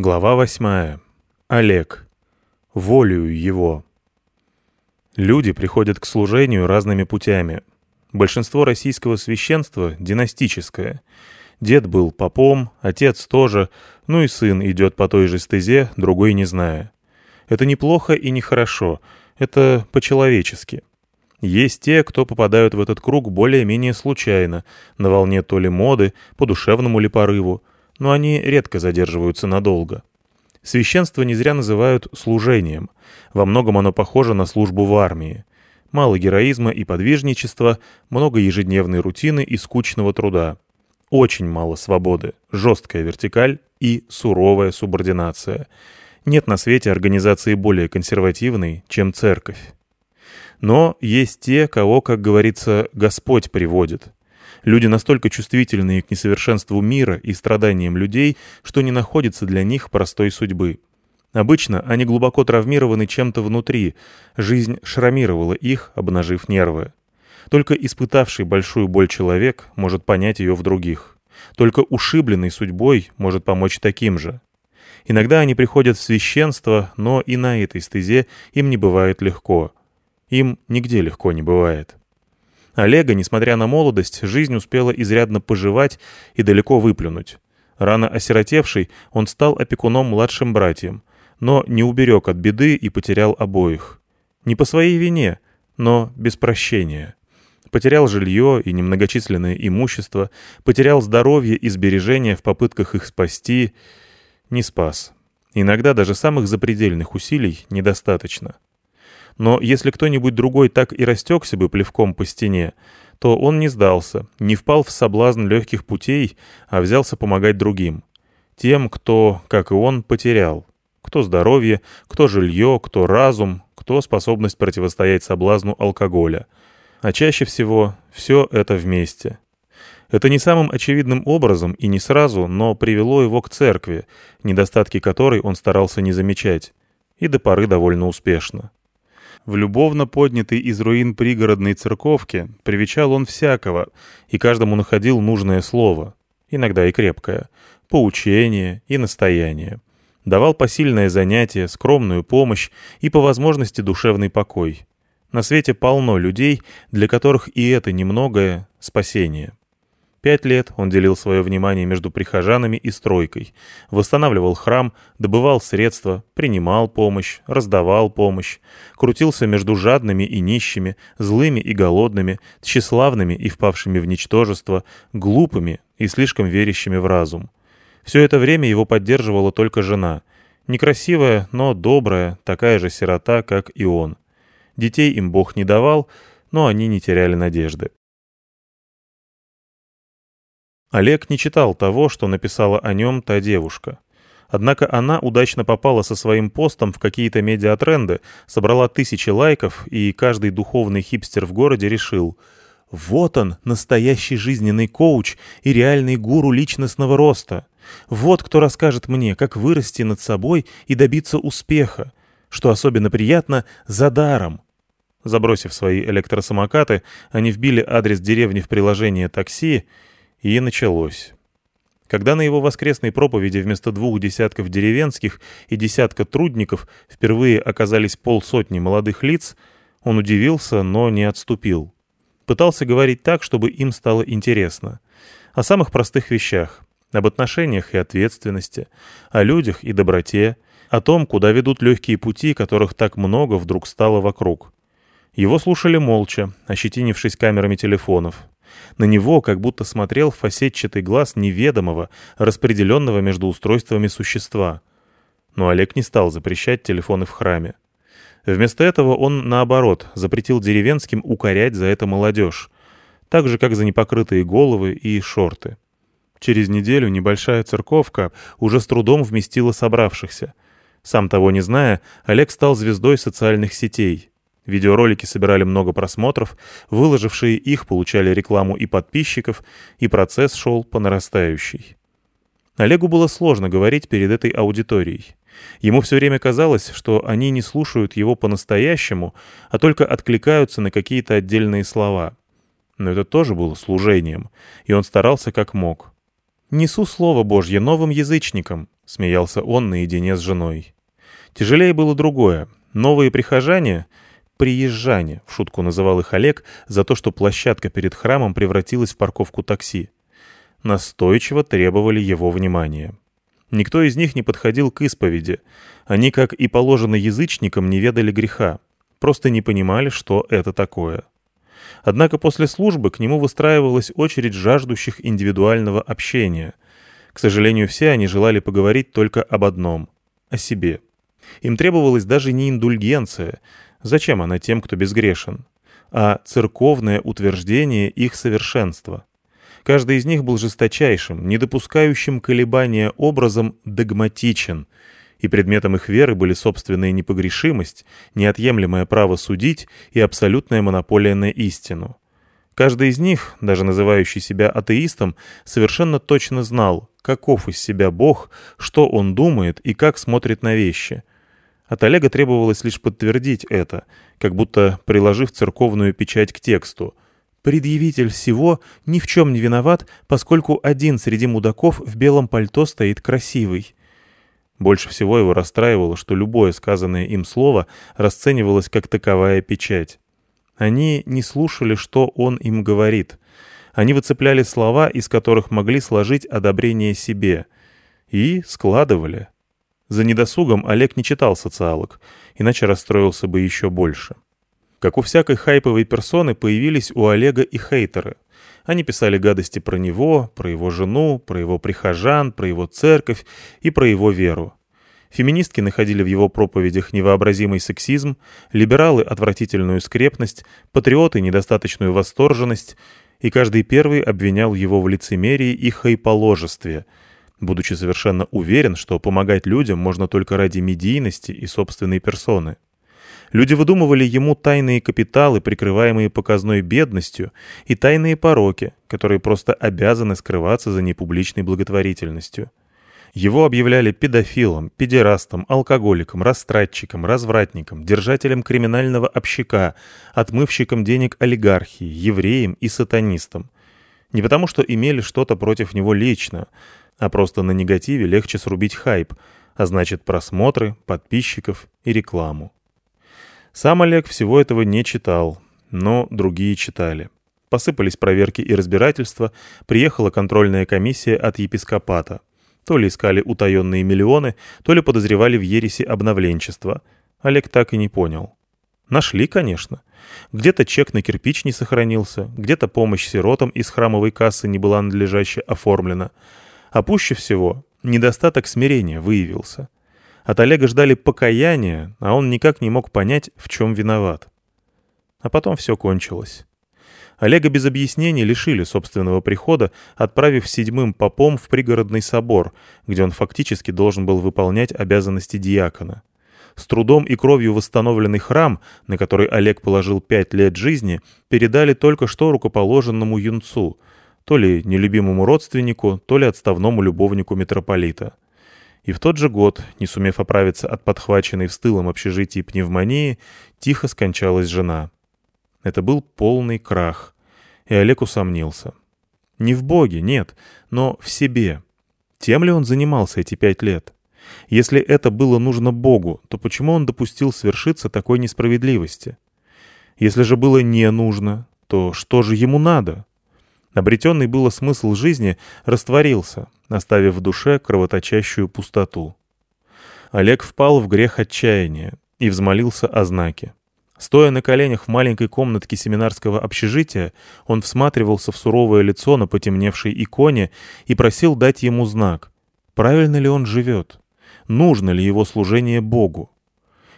Глава восьмая. Олег. Волею его. Люди приходят к служению разными путями. Большинство российского священства династическое. Дед был попом, отец тоже, ну и сын идет по той же стезе, другой не зная. Это неплохо и нехорошо, это по-человечески. Есть те, кто попадают в этот круг более-менее случайно, на волне то ли моды, по душевному ли порыву, но они редко задерживаются надолго. Священство не зря называют служением. Во многом оно похоже на службу в армии. Мало героизма и подвижничества, много ежедневной рутины и скучного труда. Очень мало свободы, жесткая вертикаль и суровая субординация. Нет на свете организации более консервативной, чем церковь. Но есть те, кого, как говорится, Господь приводит. Люди настолько чувствительные к несовершенству мира и страданиям людей, что не находится для них простой судьбы. Обычно они глубоко травмированы чем-то внутри, жизнь шрамировала их, обнажив нервы. Только испытавший большую боль человек может понять ее в других. Только ушибленный судьбой может помочь таким же. Иногда они приходят в священство, но и на этой стезе им не бывает легко. Им нигде легко не бывает. Олега, несмотря на молодость, жизнь успела изрядно пожевать и далеко выплюнуть. Рано осиротевший, он стал опекуном младшим братьям, но не уберег от беды и потерял обоих. Не по своей вине, но без прощения. Потерял жилье и немногочисленное имущество, потерял здоровье и сбережения в попытках их спасти. Не спас. Иногда даже самых запредельных усилий недостаточно. Но если кто-нибудь другой так и растекся бы плевком по стене, то он не сдался, не впал в соблазн легких путей, а взялся помогать другим. Тем, кто, как и он, потерял. Кто здоровье, кто жилье, кто разум, кто способность противостоять соблазну алкоголя. А чаще всего все это вместе. Это не самым очевидным образом и не сразу, но привело его к церкви, недостатки которой он старался не замечать. И до поры довольно успешно. В любовно поднятой из руин пригородной церковки привечал он всякого, и каждому находил нужное слово, иногда и крепкое, поучение и настояние. Давал посильное занятие, скромную помощь и по возможности душевный покой. На свете полно людей, для которых и это немногое — спасение. Пять лет он делил свое внимание между прихожанами и стройкой, восстанавливал храм, добывал средства, принимал помощь, раздавал помощь, крутился между жадными и нищими, злыми и голодными, тщеславными и впавшими в ничтожество, глупыми и слишком верящими в разум. Все это время его поддерживала только жена. Некрасивая, но добрая, такая же сирота, как и он. Детей им Бог не давал, но они не теряли надежды. Олег не читал того, что написала о нем та девушка. Однако она удачно попала со своим постом в какие-то медиатренды, собрала тысячи лайков, и каждый духовный хипстер в городе решил «Вот он, настоящий жизненный коуч и реальный гуру личностного роста. Вот кто расскажет мне, как вырасти над собой и добиться успеха. Что особенно приятно, за даром». Забросив свои электросамокаты, они вбили адрес деревни в приложение такси, и началось. Когда на его воскресной проповеди вместо двух десятков деревенских и десятка трудников впервые оказались полсотни молодых лиц, он удивился, но не отступил. Пытался говорить так, чтобы им стало интересно. О самых простых вещах, об отношениях и ответственности, о людях и доброте, о том, куда ведут легкие пути, которых так много вдруг стало вокруг. Его слушали молча, ощетинившись камерами телефонов. На него как будто смотрел фасетчатый глаз неведомого, распределенного между устройствами существа. Но Олег не стал запрещать телефоны в храме. Вместо этого он, наоборот, запретил деревенским укорять за это молодежь, так же, как за непокрытые головы и шорты. Через неделю небольшая церковка уже с трудом вместила собравшихся. Сам того не зная, Олег стал звездой социальных сетей. Видеоролики собирали много просмотров, выложившие их получали рекламу и подписчиков, и процесс шел по нарастающей. Олегу было сложно говорить перед этой аудиторией. Ему все время казалось, что они не слушают его по-настоящему, а только откликаются на какие-то отдельные слова. Но это тоже было служением, и он старался как мог. «Несу Слово Божье новым язычникам», — смеялся он наедине с женой. Тяжелее было другое. Новые прихожане, приезжане, в шутку называл их Олег, за то, что площадка перед храмом превратилась в парковку такси. Настойчиво требовали его внимания. Никто из них не подходил к исповеди. Они, как и положено язычникам, не ведали греха. Просто не понимали, что это такое. Однако после службы к нему выстраивалась очередь жаждущих индивидуального общения. К сожалению, все они желали поговорить только об одном — о себе. Им требовалась даже не индульгенция, зачем она тем, кто безгрешен, а церковное утверждение их совершенства. Каждый из них был жесточайшим, не допускающим колебания образом догматичен, и предметом их веры были собственная непогрешимость, неотъемлемое право судить и абсолютная монополия на истину. Каждый из них, даже называющий себя атеистом, совершенно точно знал, каков из себя Бог, что он думает и как смотрит на вещи. От Олега требовалось лишь подтвердить это, как будто приложив церковную печать к тексту — Предъявитель всего ни в чем не виноват, поскольку один среди мудаков в белом пальто стоит красивый. Больше всего его расстраивало, что любое сказанное им слово расценивалось как таковая печать. Они не слушали, что он им говорит. Они выцепляли слова, из которых могли сложить одобрение себе. И складывали. За недосугом Олег не читал социалок, иначе расстроился бы еще больше. Как у всякой хайповой персоны, появились у Олега и хейтеры. Они писали гадости про него, про его жену, про его прихожан, про его церковь и про его веру. Феминистки находили в его проповедях невообразимый сексизм, либералы — отвратительную скрепность, патриоты — недостаточную восторженность, и каждый первый обвинял его в лицемерии и хайположестве, будучи совершенно уверен, что помогать людям можно только ради медийности и собственной персоны. Люди выдумывали ему тайные капиталы, прикрываемые показной бедностью, и тайные пороки, которые просто обязаны скрываться за непубличной благотворительностью. Его объявляли педофилом, педерастом, алкоголиком, растратчиком, развратником, держателем криминального общака, отмывщиком денег олигархии, евреем и сатанистом. Не потому, что имели что-то против него лично, а просто на негативе легче срубить хайп, а значит просмотры, подписчиков и рекламу. Сам Олег всего этого не читал, но другие читали. Посыпались проверки и разбирательства, приехала контрольная комиссия от епископата. То ли искали утаенные миллионы, то ли подозревали в ересе обновленчества. Олег так и не понял. Нашли, конечно. Где-то чек на кирпич не сохранился, где-то помощь сиротам из храмовой кассы не была надлежаще оформлена. А пуще всего недостаток смирения выявился. От Олега ждали покаяния, а он никак не мог понять, в чем виноват. А потом все кончилось. Олега без объяснений лишили собственного прихода, отправив седьмым попом в пригородный собор, где он фактически должен был выполнять обязанности диакона. С трудом и кровью восстановленный храм, на который Олег положил пять лет жизни, передали только что рукоположенному юнцу, то ли нелюбимому родственнику, то ли отставному любовнику митрополита. И в тот же год, не сумев оправиться от подхваченной в стылом общежитии пневмонии, тихо скончалась жена. Это был полный крах, и Олег усомнился. Не в Боге, нет, но в себе. Тем ли он занимался эти пять лет? Если это было нужно Богу, то почему он допустил свершиться такой несправедливости? Если же было не нужно, то что же ему надо? Обретенный было смысл жизни растворился, оставив в душе кровоточащую пустоту. Олег впал в грех отчаяния и взмолился о знаке. Стоя на коленях в маленькой комнатке семинарского общежития, он всматривался в суровое лицо на потемневшей иконе и просил дать ему знак. Правильно ли он живет? Нужно ли его служение Богу?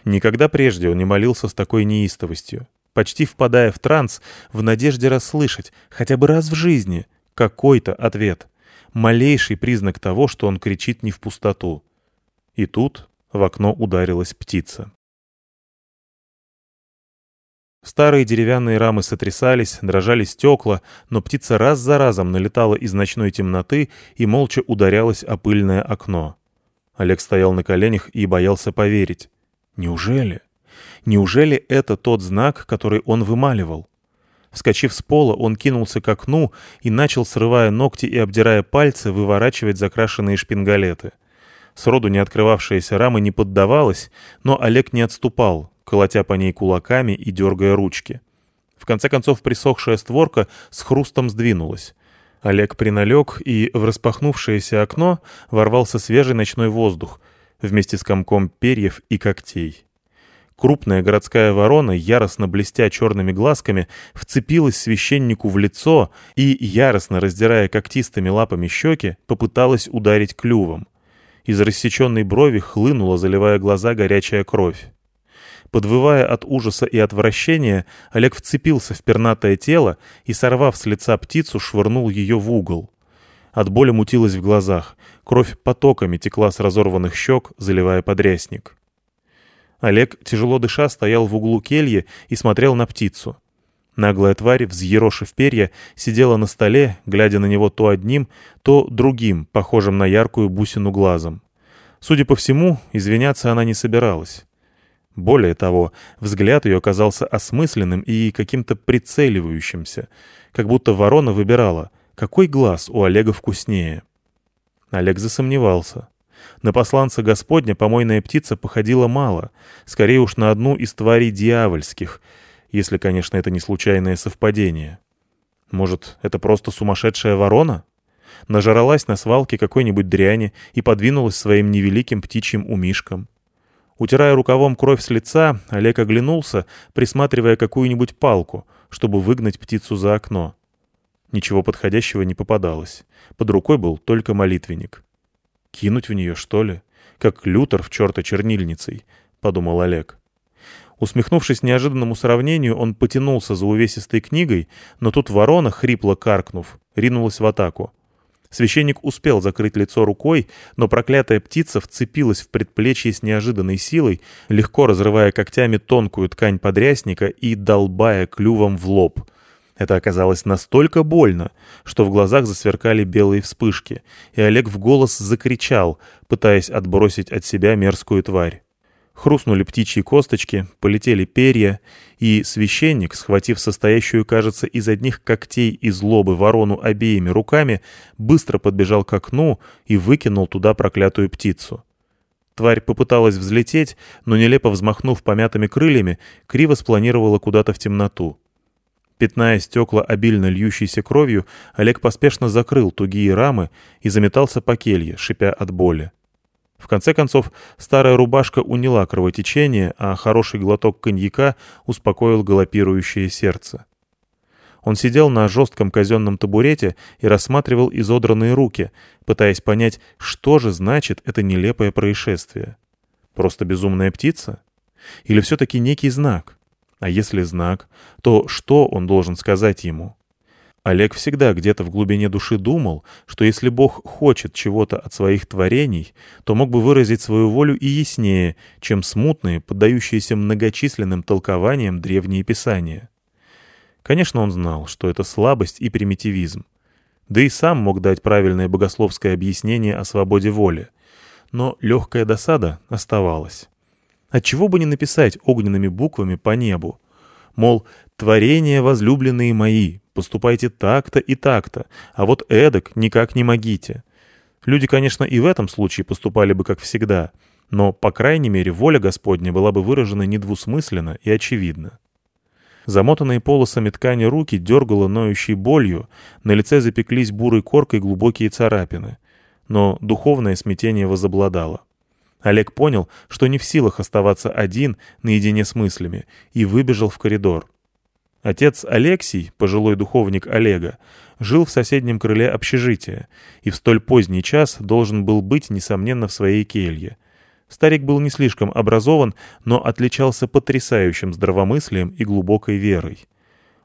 Никогда прежде он не молился с такой неистовостью почти впадая в транс, в надежде расслышать, хотя бы раз в жизни, какой-то ответ. Малейший признак того, что он кричит не в пустоту. И тут в окно ударилась птица. Старые деревянные рамы сотрясались, дрожали стекла, но птица раз за разом налетала из ночной темноты и молча ударялась о пыльное окно. Олег стоял на коленях и боялся поверить. Неужели? Неужели это тот знак, который он вымаливал? Вскочив с пола, он кинулся к окну и начал, срывая ногти и обдирая пальцы, выворачивать закрашенные шпингалеты. Сроду не открывавшаяся рама не поддавалась, но Олег не отступал, колотя по ней кулаками и дергая ручки. В конце концов присохшая створка с хрустом сдвинулась. Олег приналег, и в распахнувшееся окно ворвался свежий ночной воздух вместе с комком перьев и когтей. Крупная городская ворона, яростно блестя черными глазками, вцепилась священнику в лицо и, яростно раздирая когтистыми лапами щеки, попыталась ударить клювом. Из рассеченной брови хлынула, заливая глаза, горячая кровь. Подвывая от ужаса и отвращения, Олег вцепился в пернатое тело и, сорвав с лица птицу, швырнул ее в угол. От боли мутилась в глазах, кровь потоками текла с разорванных щек, заливая подрясник. Олег, тяжело дыша, стоял в углу кельи и смотрел на птицу. Наглая тварь, взъерошив перья, сидела на столе, глядя на него то одним, то другим, похожим на яркую бусину глазом. Судя по всему, извиняться она не собиралась. Более того, взгляд ее оказался осмысленным и каким-то прицеливающимся, как будто ворона выбирала, какой глаз у Олега вкуснее. Олег засомневался. На посланца Господня помойная птица походила мало, скорее уж на одну из тварей дьявольских, если, конечно, это не случайное совпадение. Может, это просто сумасшедшая ворона? Нажралась на свалке какой-нибудь дряни и подвинулась своим невеликим птичьим умишком. Утирая рукавом кровь с лица, Олег оглянулся, присматривая какую-нибудь палку, чтобы выгнать птицу за окно. Ничего подходящего не попадалось. Под рукой был только молитвенник. «Кинуть в нее, что ли? Как Лютер в черта чернильницей», — подумал Олег. Усмехнувшись неожиданному сравнению, он потянулся за увесистой книгой, но тут ворона, хрипло каркнув, ринулась в атаку. Священник успел закрыть лицо рукой, но проклятая птица вцепилась в предплечье с неожиданной силой, легко разрывая когтями тонкую ткань подрясника и долбая клювом в лоб. Это оказалось настолько больно, что в глазах засверкали белые вспышки, и Олег в голос закричал, пытаясь отбросить от себя мерзкую тварь. Хрустнули птичьи косточки, полетели перья, и священник, схватив состоящую, кажется, из одних когтей и злобы ворону обеими руками, быстро подбежал к окну и выкинул туда проклятую птицу. Тварь попыталась взлететь, но, нелепо взмахнув помятыми крыльями, криво спланировала куда-то в темноту. Пятная стекла, обильно льющейся кровью, Олег поспешно закрыл тугие рамы и заметался по келье, шипя от боли. В конце концов, старая рубашка уняла кровотечение, а хороший глоток коньяка успокоил галопирующее сердце. Он сидел на жестком казенном табурете и рассматривал изодранные руки, пытаясь понять, что же значит это нелепое происшествие. Просто безумная птица? Или все-таки некий знак? А если знак, то что он должен сказать ему? Олег всегда где-то в глубине души думал, что если Бог хочет чего-то от своих творений, то мог бы выразить свою волю и яснее, чем смутные, поддающиеся многочисленным толкованиям древние писания. Конечно, он знал, что это слабость и примитивизм. Да и сам мог дать правильное богословское объяснение о свободе воли. Но легкая досада оставалась. Отчего бы не написать огненными буквами по небу? Мол, творения возлюбленные мои, поступайте так-то и так-то, а вот эдак никак не могите. Люди, конечно, и в этом случае поступали бы как всегда, но, по крайней мере, воля Господня была бы выражена недвусмысленно и очевидно. Замотанные полосами ткани руки дергало ноющей болью, на лице запеклись бурой коркой глубокие царапины. Но духовное смятение возобладало. Олег понял, что не в силах оставаться один наедине с мыслями, и выбежал в коридор. Отец Алексий, пожилой духовник Олега, жил в соседнем крыле общежития и в столь поздний час должен был быть, несомненно, в своей келье. Старик был не слишком образован, но отличался потрясающим здравомыслием и глубокой верой.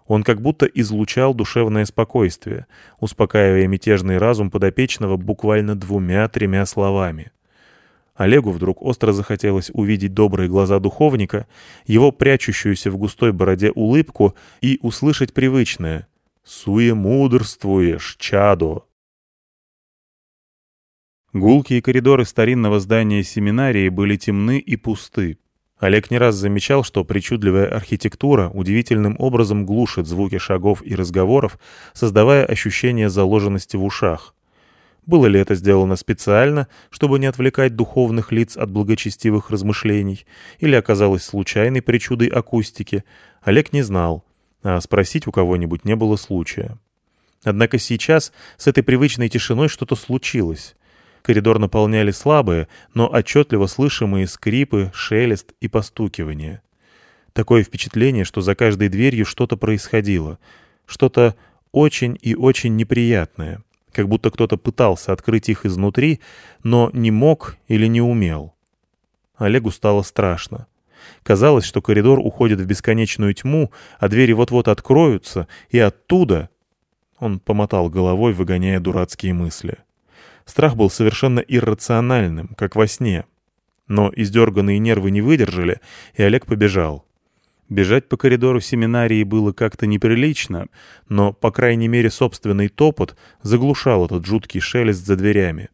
Он как будто излучал душевное спокойствие, успокаивая мятежный разум подопечного буквально двумя-тремя словами. Олегу вдруг остро захотелось увидеть добрые глаза духовника, его прячущуюся в густой бороде улыбку и услышать привычное «Суемудрствуешь, чадо!». Гулкие коридоры старинного здания семинарии были темны и пусты. Олег не раз замечал, что причудливая архитектура удивительным образом глушит звуки шагов и разговоров, создавая ощущение заложенности в ушах. Было ли это сделано специально, чтобы не отвлекать духовных лиц от благочестивых размышлений, или оказалось случайной причудой акустики, Олег не знал, а спросить у кого-нибудь не было случая. Однако сейчас с этой привычной тишиной что-то случилось. Коридор наполняли слабые, но отчетливо слышимые скрипы, шелест и постукивание. Такое впечатление, что за каждой дверью что-то происходило. Что-то очень и очень неприятное как будто кто-то пытался открыть их изнутри, но не мог или не умел. Олегу стало страшно. Казалось, что коридор уходит в бесконечную тьму, а двери вот-вот откроются, и оттуда... Он помотал головой, выгоняя дурацкие мысли. Страх был совершенно иррациональным, как во сне. Но издерганные нервы не выдержали, и Олег побежал. Бежать по коридору семинарии было как-то неприлично, но, по крайней мере, собственный топот заглушал этот жуткий шелест за дверями.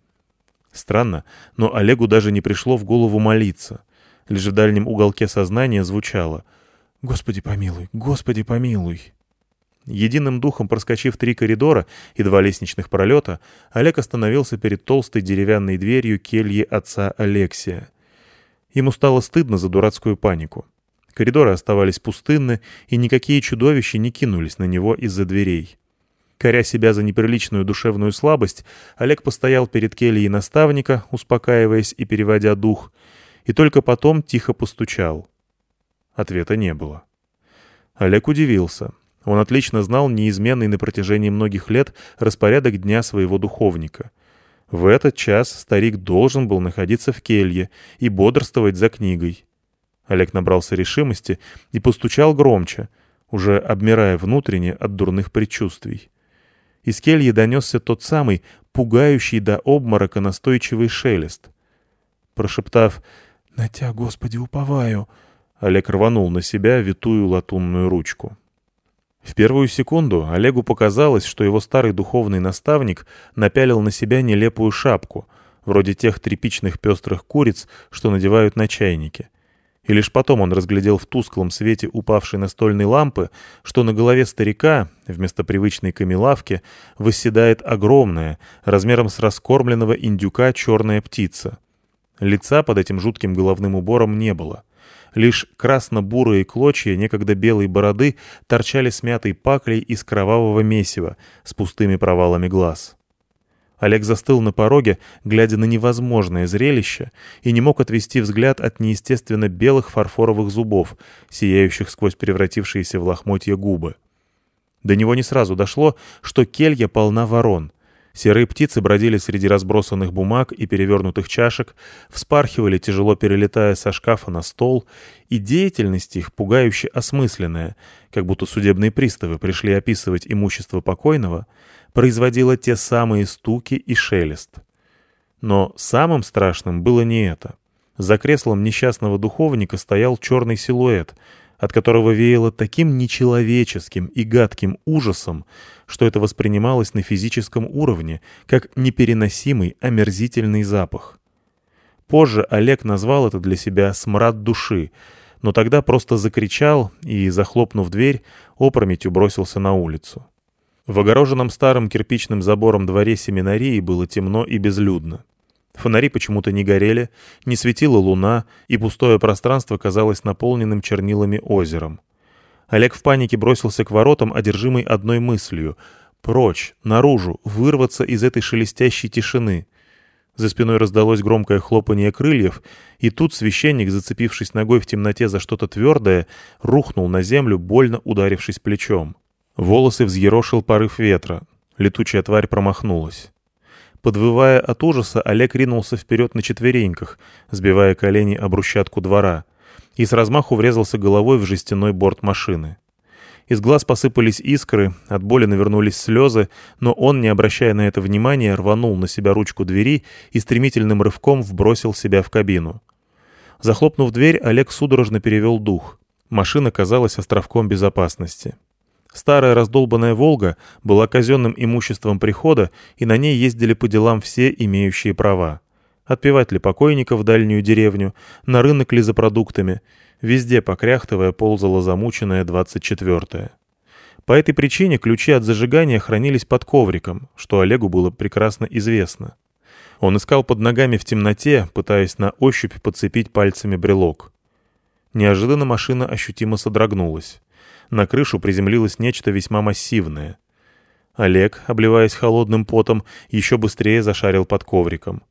Странно, но Олегу даже не пришло в голову молиться. Лишь в дальнем уголке сознания звучало «Господи помилуй, Господи помилуй». Единым духом проскочив три коридора и два лестничных пролета, Олег остановился перед толстой деревянной дверью кельи отца Алексия. Ему стало стыдно за дурацкую панику. Коридоры оставались пустынны, и никакие чудовища не кинулись на него из-за дверей. Коря себя за неприличную душевную слабость, Олег постоял перед кельей наставника, успокаиваясь и переводя дух, и только потом тихо постучал. Ответа не было. Олег удивился. Он отлично знал неизменный на протяжении многих лет распорядок дня своего духовника. В этот час старик должен был находиться в келье и бодрствовать за книгой. Олег набрался решимости и постучал громче, уже обмирая внутренне от дурных предчувствий. Из кельи донесся тот самый, пугающий до обморока настойчивый шелест. Прошептав «На тебя, Господи, уповаю», Олег рванул на себя витую латунную ручку. В первую секунду Олегу показалось, что его старый духовный наставник напялил на себя нелепую шапку, вроде тех тряпичных пестрых куриц, что надевают на чайники — и лишь потом он разглядел в тусклом свете упавшей настольной лампы, что на голове старика, вместо привычной камелавки, восседает огромная, размером с раскормленного индюка черная птица. Лица под этим жутким головным убором не было. Лишь красно-бурые клочья некогда белой бороды торчали смятой паклей из кровавого месива с пустыми провалами глаз. Олег застыл на пороге, глядя на невозможное зрелище, и не мог отвести взгляд от неестественно белых фарфоровых зубов, сияющих сквозь превратившиеся в лохмотья губы. До него не сразу дошло, что келья полна ворон. Серые птицы бродили среди разбросанных бумаг и перевернутых чашек, вспархивали, тяжело перелетая со шкафа на стол, и деятельность их пугающе осмысленная, как будто судебные приставы пришли описывать имущество покойного — производила те самые стуки и шелест. Но самым страшным было не это. За креслом несчастного духовника стоял черный силуэт, от которого веяло таким нечеловеческим и гадким ужасом, что это воспринималось на физическом уровне, как непереносимый омерзительный запах. Позже Олег назвал это для себя «смрад души», но тогда просто закричал и, захлопнув дверь, опрометью бросился на улицу. В огороженном старым кирпичным забором дворе семинарии было темно и безлюдно. Фонари почему-то не горели, не светила луна, и пустое пространство казалось наполненным чернилами озером. Олег в панике бросился к воротам, одержимый одной мыслью — прочь, наружу, вырваться из этой шелестящей тишины. За спиной раздалось громкое хлопанье крыльев, и тут священник, зацепившись ногой в темноте за что-то твердое, рухнул на землю, больно ударившись плечом. Волосы взъерошил порыв ветра. Летучая тварь промахнулась. Подвывая от ужаса, Олег ринулся вперед на четвереньках, сбивая колени об брусчатку двора, и с размаху врезался головой в жестяной борт машины. Из глаз посыпались искры, от боли навернулись слезы, но он, не обращая на это внимания, рванул на себя ручку двери и стремительным рывком вбросил себя в кабину. Захлопнув дверь, Олег судорожно перевел дух. Машина казалась островком безопасности. Старая раздолбанная «Волга» была казенным имуществом прихода, и на ней ездили по делам все имеющие права. Отпевать ли покойника в дальнюю деревню, на рынок ли за продуктами. Везде, покряхтывая, ползала замученная двадцать четвертая. По этой причине ключи от зажигания хранились под ковриком, что Олегу было прекрасно известно. Он искал под ногами в темноте, пытаясь на ощупь подцепить пальцами брелок. Неожиданно машина ощутимо содрогнулась. На крышу приземлилось нечто весьма массивное. Олег, обливаясь холодным потом, еще быстрее зашарил под ковриком.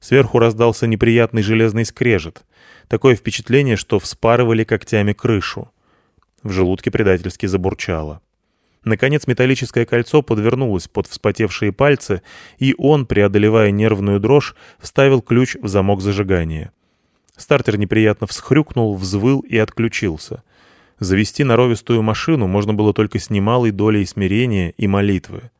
Сверху раздался неприятный железный скрежет. Такое впечатление, что вспарывали когтями крышу. В желудке предательски забурчало. Наконец металлическое кольцо подвернулось под вспотевшие пальцы, и он, преодолевая нервную дрожь, вставил ключ в замок зажигания. Стартер неприятно всхрюкнул, взвыл и отключился. Завести норовистую машину можно было только с немалой долей смирения и молитвы.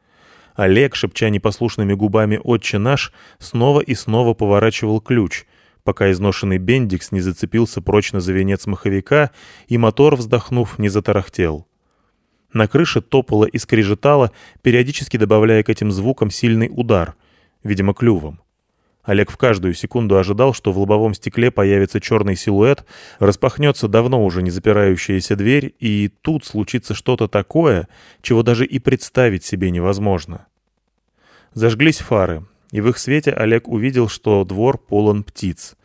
Олег, шепча непослушными губами «Отче наш», снова и снова поворачивал ключ, пока изношенный бендикс не зацепился прочно за венец маховика, и мотор, вздохнув, не затарахтел. На крыше топало и скрежетало, периодически добавляя к этим звукам сильный удар, видимо, клювом. Олег в каждую секунду ожидал, что в лобовом стекле появится черный силуэт, распахнется давно уже не запирающаяся дверь, и тут случится что-то такое, чего даже и представить себе невозможно. Зажглись фары, и в их свете Олег увидел, что двор полон птиц.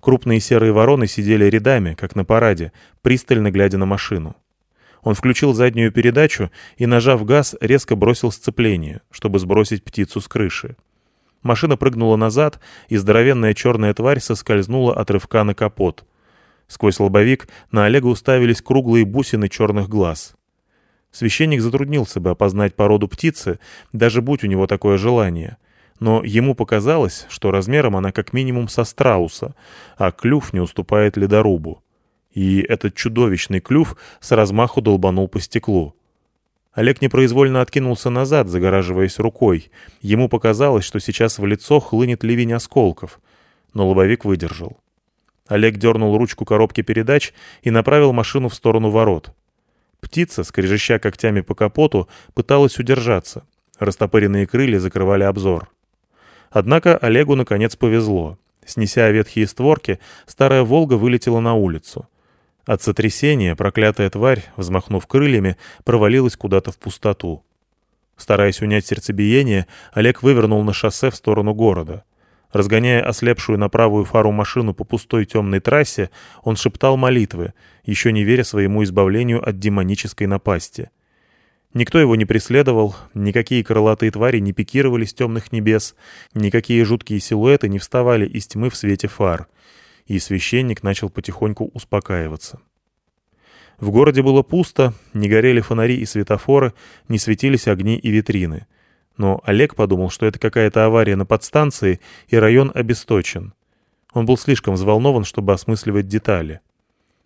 Крупные серые вороны сидели рядами, как на параде, пристально глядя на машину. Он включил заднюю передачу и, нажав газ, резко бросил сцепление, чтобы сбросить птицу с крыши. Машина прыгнула назад, и здоровенная черная тварь соскользнула от рывка на капот. Сквозь лобовик на Олега уставились круглые бусины черных глаз. Священник затруднился бы опознать породу птицы, даже будь у него такое желание — но ему показалось, что размером она как минимум со страуса, а клюв не уступает ледорубу. И этот чудовищный клюв с размаху долбанул по стеклу. Олег непроизвольно откинулся назад, загораживаясь рукой. Ему показалось, что сейчас в лицо хлынет ливень осколков, но лобовик выдержал. Олег дернул ручку коробки передач и направил машину в сторону ворот. Птица, скрежеща когтями по капоту, пыталась удержаться. Растопыренные крылья закрывали обзор. Однако Олегу наконец повезло. Снеся ветхие створки, старая «Волга» вылетела на улицу. От сотрясения проклятая тварь, взмахнув крыльями, провалилась куда-то в пустоту. Стараясь унять сердцебиение, Олег вывернул на шоссе в сторону города. Разгоняя ослепшую на правую фару машину по пустой темной трассе, он шептал молитвы, еще не веря своему избавлению от демонической напасти — Никто его не преследовал, никакие крылатые твари не пикировали с темных небес, никакие жуткие силуэты не вставали из тьмы в свете фар. И священник начал потихоньку успокаиваться. В городе было пусто, не горели фонари и светофоры, не светились огни и витрины. Но Олег подумал, что это какая-то авария на подстанции, и район обесточен. Он был слишком взволнован, чтобы осмысливать детали.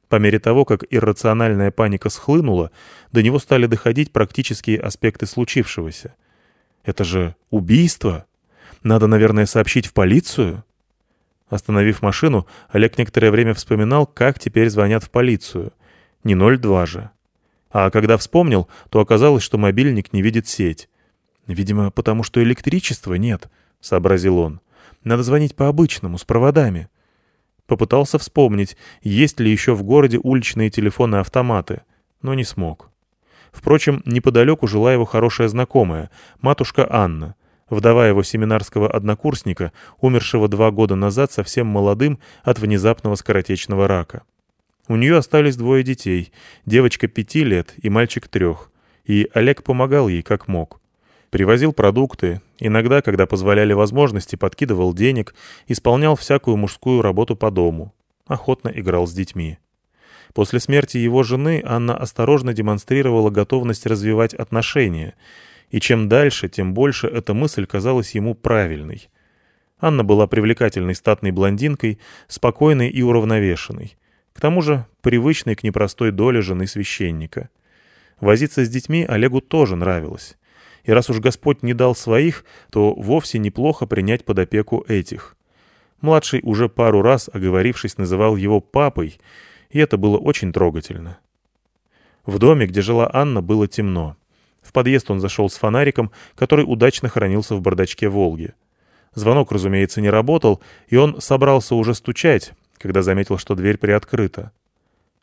По мере того, как иррациональная паника схлынула, до него стали доходить практические аспекты случившегося. «Это же убийство? Надо, наверное, сообщить в полицию?» Остановив машину, Олег некоторое время вспоминал, как теперь звонят в полицию. Не 02 же. А когда вспомнил, то оказалось, что мобильник не видит сеть. «Видимо, потому что электричества нет», — сообразил он. «Надо звонить по-обычному, с проводами». Попытался вспомнить, есть ли еще в городе уличные телефоны-автоматы, но не смог. Впрочем, неподалеку жила его хорошая знакомая, матушка Анна, вдова его семинарского однокурсника, умершего два года назад совсем молодым от внезапного скоротечного рака. У нее остались двое детей, девочка пяти лет и мальчик трех, и Олег помогал ей как мог. Привозил продукты, иногда, когда позволяли возможности, подкидывал денег, исполнял всякую мужскую работу по дому. Охотно играл с детьми. После смерти его жены Анна осторожно демонстрировала готовность развивать отношения, и чем дальше, тем больше эта мысль казалась ему правильной. Анна была привлекательной статной блондинкой, спокойной и уравновешенной. К тому же привычной к непростой доле жены священника. Возиться с детьми Олегу тоже нравилось и раз уж Господь не дал своих, то вовсе неплохо принять под опеку этих. Младший уже пару раз, оговорившись, называл его папой, и это было очень трогательно. В доме, где жила Анна, было темно. В подъезд он зашел с фонариком, который удачно хранился в бардачке «Волги». Звонок, разумеется, не работал, и он собрался уже стучать, когда заметил, что дверь приоткрыта.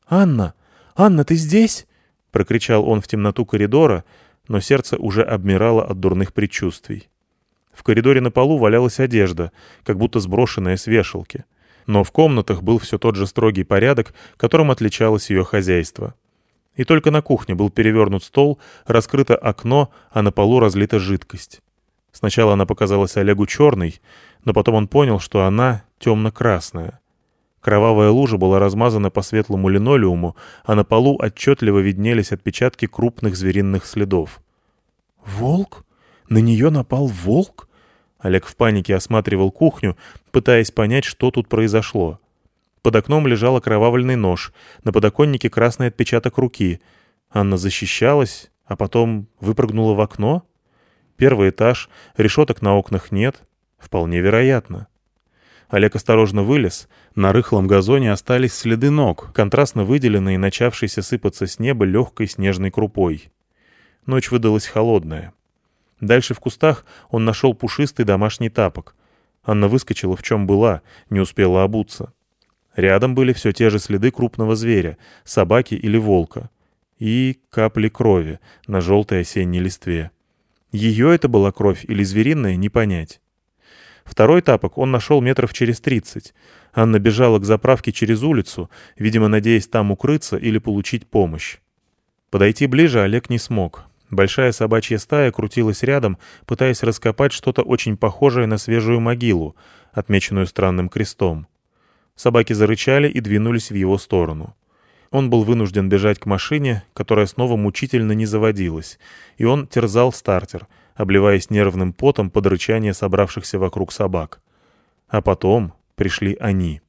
«Анна! Анна, ты здесь?» Прокричал он в темноту коридора, но сердце уже обмирало от дурных предчувствий. В коридоре на полу валялась одежда, как будто сброшенная с вешалки. Но в комнатах был все тот же строгий порядок, которым отличалось ее хозяйство. И только на кухне был перевернут стол, раскрыто окно, а на полу разлита жидкость. Сначала она показалась Олегу черной, но потом он понял, что она темно-красная. Кровавая лужа была размазана по светлому линолеуму, а на полу отчетливо виднелись отпечатки крупных звериных следов. «Волк? На нее напал волк?» Олег в панике осматривал кухню, пытаясь понять, что тут произошло. Под окном лежал окровавленный нож, на подоконнике красный отпечаток руки. Анна защищалась, а потом выпрыгнула в окно? Первый этаж, решеток на окнах нет. Вполне вероятно. Олег осторожно вылез. На рыхлом газоне остались следы ног, контрастно выделенные и начавшейся сыпаться с неба легкой снежной крупой. Ночь выдалась холодная. Дальше в кустах он нашел пушистый домашний тапок. Анна выскочила в чем была, не успела обуться. Рядом были все те же следы крупного зверя, собаки или волка. И капли крови на желтой осенней листве. Ее это была кровь или звериная, не понять. Второй тапок он нашел метров через тридцать. Анна бежала к заправке через улицу, видимо, надеясь там укрыться или получить помощь. Подойти ближе Олег не смог. Большая собачья стая крутилась рядом, пытаясь раскопать что-то очень похожее на свежую могилу, отмеченную странным крестом. Собаки зарычали и двинулись в его сторону. Он был вынужден бежать к машине, которая снова мучительно не заводилась, и он терзал стартер, обливаясь нервным потом под рычание собравшихся вокруг собак. А потом пришли они.